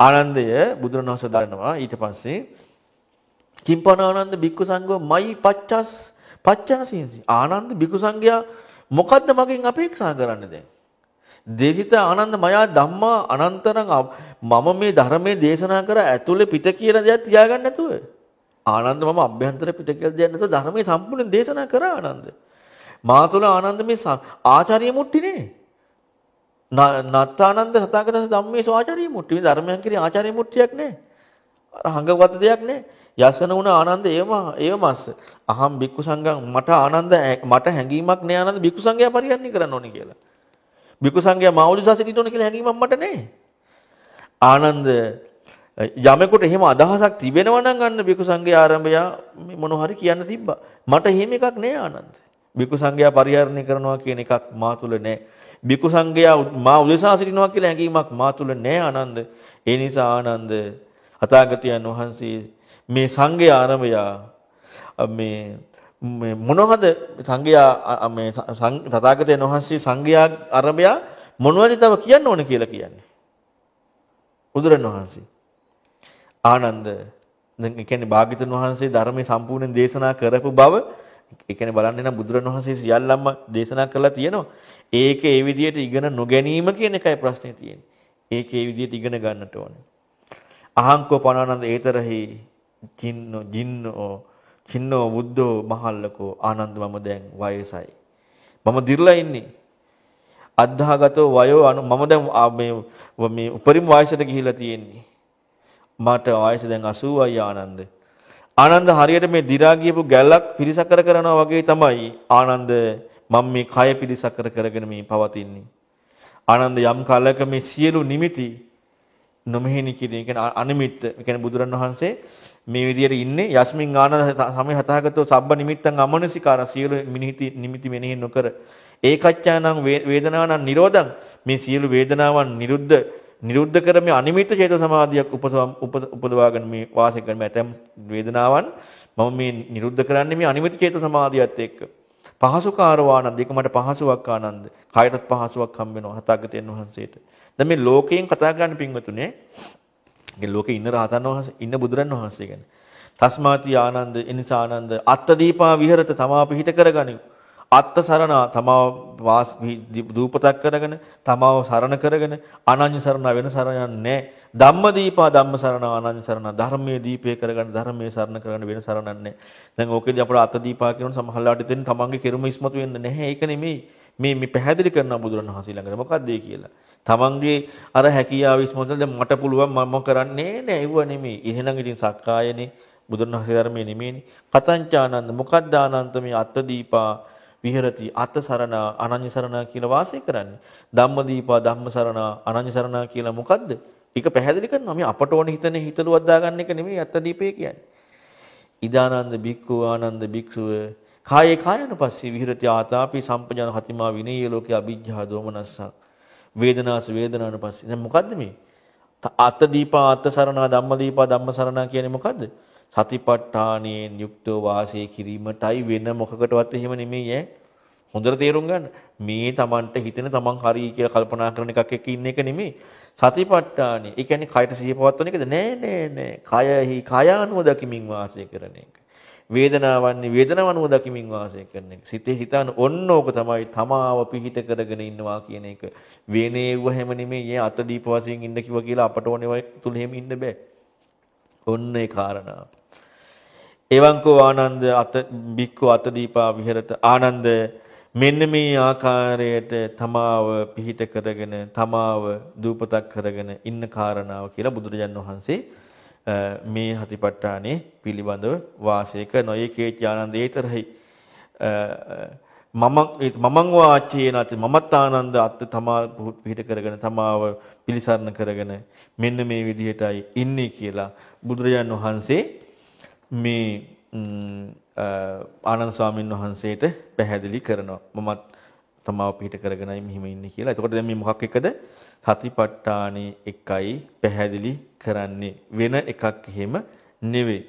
ආනන්දය බුදුරණවහන්සේ දරනවා ඊට පස්සේ. කිම්පනානන්ද බික්කු සංඝෝ මයි පච්චස් පච්චාසීන්සි. ආනන්ද බික්කු සංඝයා මොකද්ද මගෙන් අපේක්ෂා කරන්නේ දැන්? දේශිත ආනන්ද මයා ධම්මා අනන්තරං මම මේ ධර්මයේ දේශනා කර ඇතුලේ පිට කියන දේක් තියාගන්න නැතුව. ආනන්ද මම අභ්‍යන්තර පිට කියලා දෙයක් නැතුව ධර්මයේ සම්පූර්ණ දේශනා කරා ආනන්ද. මා තුළ ආනන්ද මේ ආචාර්ය මුට්ටිනේ නත්තානන්ද සතාගතස ධම්මේසෝ ආචාර්ය මුට්ටි. මේ ධර්මයන් කිරි ආචාර්ය මුට්ටියක් නෑ. අර හංගවත් දෙයක් නෑ. යසන වුණ ආනන්ද ඒම ඒවමස්ස අහම් බික්කු සංඝං මට ආනන්ද මට හැඟීමක් නෑ ආනන්ද. බික්කු සංඝයා පරිහරණය කරන්න ඕනේ කියලා. බික්කු සංඝයා මාවුලිසා සිටින්න ඕනේ කියලා හැඟීමක් මට නෑ. ආනන්ද යමෙකුට එහෙම අදහසක් තිබෙනවා නම් අන්න බිකු සංඝයා ආරම්භය මොන හරි කියන්න තිබ්බා. මට එහෙම එකක් නෑ ආනන්ද. බිකු සංඝයා පරිහරණය කරනවා කියන එකක් මා තුල නෑ. බිකු සංඝයා මා උදෙසා සිටිනවා කියලා හැඟීමක් මා තුල නෑ ආනන්ද. ඒ නිසා ආනන්ද අතාගතයන් වහන්සේ මේ සංඝයා ආරම්භය මේ මේ මොනවද සංඝයා මේ තථාගතයන් වහන්සේ සංඝයා ආරම්භය මොනවද තව කියන්න ඕන කියලා කියන්නේ. බුදුරණවහන්සේ ආනන්ද දැන් ඒ කියන්නේ භාග්‍යතුන් වහන්සේ ධර්මයේ සම්පූර්ණයෙන් දේශනා කරපු බව ඒ කියන්නේ බලන්න නම් බුදුරණවහන්සේ සියල්ලම දේශනා කළා තියෙනවා. ඒක ඒ විදිහට ඉගෙන නොගැනීම කියන එකයි ප්‍රශ්නේ තියෙන්නේ. ඒක ඒ විදිහට ඉගෙන ගන්නට ඕනේ. අහංකෝ පනානන්ද ඒතරහි චින්නෝ ජින්නෝ චින්නෝ බුද්ධෝ මහල්ලකෝ ආනන්ද මම දැන් වයසයි. මම දිර්ලා ඉන්නේ. අද්ධාගතෝ වයෝ අනු මම දැන් මේ මේ උපරිම වයසට ගිහිලා තියෙන්නේ. මට වයස දැන් 80යි ආනන්ද. ආනන්ද හරියට මේ දි รา ගියපු ගැල්ලක් පිරිසකර කරනවා වගේ තමයි ආනන්ද මම මේ කය පිරිසකර කරගෙන මේ පවතින්නේ. ආනන්ද යම් කාලයක මේ සියලු නිමිති නොමෙහෙනි කියන එක අනිමිත්ත. ඒ කියන්නේ බුදුරන් වහන්සේ මේ විදියට ඉන්නේ යස්මින් ආනන්ද සමය හතහගතෝ සබ්බ නිමිත්තං අමනසිකාර සියලු නිමිති නිමිති මෙනෙහි නොකර ඒකච්ඡානං වේදනානං නිරෝධං මේ සියලු වේදනාවන් නිරුද්ධ නිරුද්ධ කරමේ අනිමිත්ත චේතෝ සමාධියක් උපදවාගෙන මේ වාසය කරන ඇතම් වේදනාවන් මම මේ නිරුද්ධ කරන්නේ මේ අනිමිත්ත චේතෝ සමාධියත් එක්ක. පහසුකාරවානන්ද? ඒක මට පහසුවක් ආනන්ද? කායටත් පහසුවක් හම්බ වෙනවා හතගතයන් වහන්සේට. දැන් මේ ලෝකයෙන් කතා කරන්න පින්වතුනේ මේ ලෝකේ ඉන්න රහතන් වහන්සේ ඉන්න බුදුරන් වහන්සේ ගැන. තස්මාති ආනන්ද එනිසා ආනන්ද අත්තදීපා විහෙරත තමා පිහිට කරගනිව් අත්ත සරණ තමාව වාස් දූපතක් කරගෙන තමාව සරණ කරගෙන අනන්‍ය සරණ වෙන සරණක් නැහැ. ධම්මදීපා ධම්ම සරණ අනන්‍ය සරණ ධර්මයේ දීපේ කරගෙන ධර්මයේ සරණ කරගෙන වෙන සරණක් නැහැ. දැන් ඕකේදී අපේ අත දීපා කියන සමහරලාට දෙන්න තමන්ගේ කෙරුම ඉස්මතු වෙන්න නැහැ. ඒක නෙමෙයි. මේ මේ පැහැදිලි කරන බුදුරණවහන්සේ ළඟට මොකක්ද ඒ කියලා. තමන්ගේ අර හැකියාව ඉස්මතු දැන් මට පුළුවන් මම කරන්නේ නෑ ඒව නෙමෙයි. එහෙනම් ඉතින් සක්කායනේ බුදුරණවහන්සේ ධර්මයේ නෙමෙයිනේ. කතංචානන්ද මොකක්ද ආනන්ත මේ අත දීපා විහෙරති අත සරණ අනඤ්‍ය සරණ කියලා වාසය කරන්නේ. ධම්මදීපා ධම්ම සරණ අනඤ්‍ය සරණ කියලා මොකද්ද? ඒක පැහැදිලි කරනවා. මේ අපට ඕන හිතන හිතලුවක් දාගන්න එක නෙමෙයි අත්තදීපේ කියන්නේ. ඉදානන්ද බික්ඛු ආනන්ද භික්ෂුව කායේ කායනුපස්සී විහෙරති ආතාපි සම්පජාන හතිමා විනේය ලෝකේ අභිජ්ජා දෝමනස්ස වේදනාස වේදනානුපස්සී. දැන් මොකද්ද මේ? අත්තදීපා අත්ත සරණ ධම්මදීපා ධම්ම සරණ කියන්නේ මොකද්ද? සතිපට්ඨානයෙන් යුක්තව වාසය කිරීමටයි වෙන මොකකටවත් එහෙම නෙමෙයි ඈ. හොඳට තේරුම් ගන්න. මේ Tamanට හිතෙන Taman හරි කියලා කල්පනා කරන එකක් එක්ක ඉන්න එක නෙමෙයි. සතිපට්ඨානෙ. ඒ කියන්නේ කයට සිහිය පවත්වන එකද? නෑ නෑ නෑ. කයහි කයානුව දකිමින් වාසය කරන එක. වේදනාවන්නේ වේදනාවනුව දකිමින් වාසය කරන එක. සිතේ හිතාන ඔන්න ඕක තමයි තමාව පිහිට කරගෙන ඉන්නවා කියන එක. වේනේව හැම නෙමෙයි. අත දීප වශයෙන් ඉන්න කිව්වා කියලා අපට ඕනේ තුල එහෙම ඉන්න බෑ. ඔන්න ඒ කාරණාව. එවංකෝ ආනන්ද අත බික්කෝ අත දීපා විහෙරත. ආනන්ද මෙන්න මේ ආකාරයට තමාව පිහිට කරගෙන තමාව දූපතක් කරගෙන ඉන්න කාරණාව කියලා බුදුරජාන් වහන්සේ මේ හතිපට්ඨානේ පිළිබඳව වාසය කරන ඒකේ ආනන්ද ඒතරයි මම මමං වාචේනත් මමත් ආනන්ද අත් තමා පිහිට කරගෙන තමාව පිළිසරණ කරගෙන මෙන්න මේ විදිහටයි ඉන්නේ කියලා බුදුරජාන් වහන්සේ මේ ආනන්ද ස්වාමීන් වහන්සේට පැහැදිලි කරනවා. මමත් තමාව පිහිට කරගෙනයි මෙහිම ඉන්නේ කියලා. එතකොට දැන් මේ මොකක් එකද? සතිපට්ඨානේ එකයි පැහැදිලි කරන්නේ. වෙන එකක් එහෙම නෙවෙයි.